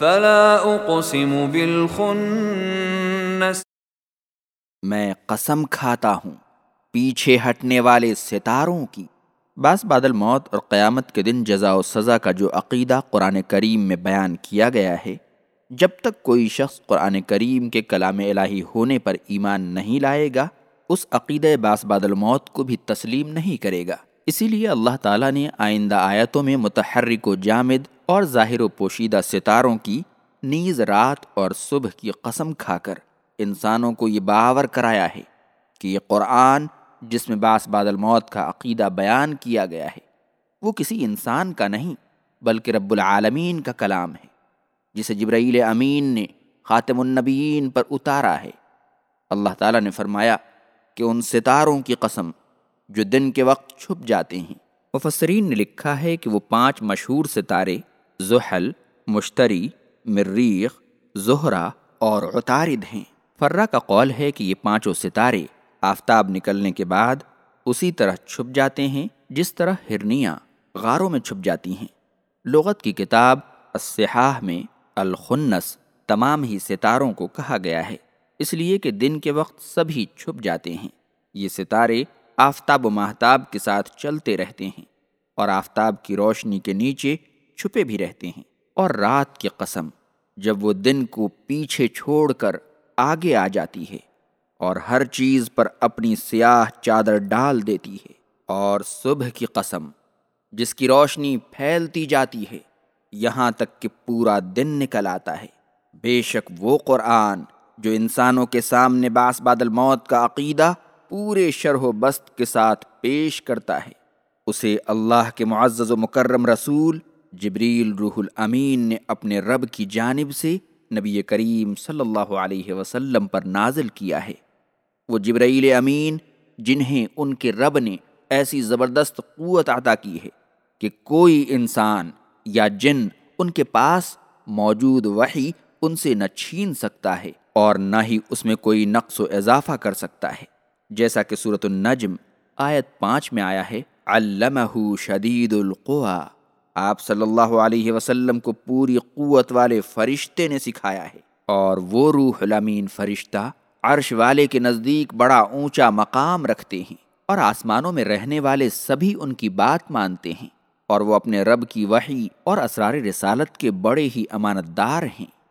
فلا اقسم بالخنس۔ میں قسم کھاتا ہوں پیچھے ہٹنے والے ستاروں کی۔ بعض بادل موت اور قیامت کے دن جزا و سزا کا جو عقیدہ قرآن کریم میں بیان کیا گیا ہے، جب تک کوئی شخص قرآن کریم کے کلام الہی ہونے پر ایمان نہیں لائے گا، اس عقیدہ باس بادل موت کو بھی تسلیم نہیں کرے گا۔ اسی لیے اللہ تعالیٰ نے آئندہ آیتوں میں متحرک و جامد اور ظاہر و پوشیدہ ستاروں کی نیز رات اور صبح کی قسم کھا کر انسانوں کو یہ باور کرایا ہے کہ یہ قرآن جس میں باس بادل موت کا عقیدہ بیان کیا گیا ہے، وہ کسی انسان کا نہیں، بلکہ رب العالمین کا کلام ہے، جسے جبرائیل امین نے خاتم النبیین پر اتارا ہے۔ اللہ تعالیٰ نے فرمایا کہ ان ستاروں کی قسم جو دن کے وقت چھپ جاتے ہیں۔ مفسرین نے لکھا ہے کہ وہ پانچ مشہور ستارے زحل، مشتری مریخ زہرہ اور عطارد ہیں۔ فرہ کا قول ہے کہ یہ پانچوں ستارے آفتاب نکلنے کے بعد اسی طرح چھپ جاتے ہیں جس طرح ہرنیاں غاروں میں چھپ جاتی ہیں۔ لغت کی کتاب الصحاح میں الخنس تمام ہی ستاروں کو کہا گیا ہے، اس لیے کہ دن کے وقت سبھی چھپ جاتے ہیں۔ یہ ستارے آفتاب و ماہتاب کے ساتھ چلتے رہتے ہیں اور آفتاب کی روشنی کے نیچے چھپے بھی رہتے ہیں اور رات کی قسم جب وہ دن کو پیچھے چھوڑ کر آگے آ جاتی ہے اور ہر چیز پر اپنی سیاہ چادر ڈال دیتی ہے اور صبح کی قسم جس کی روشنی پھیلتی جاتی ہے، یہاں تک کہ پورا دن نکل آتا ہے۔ بے شک وہ قرآن جو انسانوں کے سامنے باس بادل موت کا عقیدہ پورے شرح و بست کے ساتھ پیش کرتا ہے۔ اسے اللہ کے معزز و مکرم رسول جبریل روح الامین نے اپنے رب کی جانب سے نبی کریم صلی اللہ علیہ وسلم پر نازل کیا ہے۔ وہ جبرائیل امین جنہیں ان کے رب نے ایسی زبردست قوت عطا کی ہے کہ کوئی انسان یا جن ان کے پاس موجود وحی ان سے نہ چھین سکتا ہے اور نہ ہی اس میں کوئی نقص و اضافہ کر سکتا ہے۔ جیسا کہ صورت النجم آیت پانچ میں آیا ہے علمہ شدید القوا آپ صلی اللہ علیہ وسلم کو پوری قوت والے فرشتے نے سکھایا ہے۔ اور وہ روح الامین فرشتہ عرش والے کے نزدیک بڑا اونچا مقام رکھتے ہیں اور آسمانوں میں رہنے والے سبھی ان کی بات مانتے ہیں۔ اور وہ اپنے رب کی وحی اور اسرار رسالت کے بڑے ہی امانت دار ہیں۔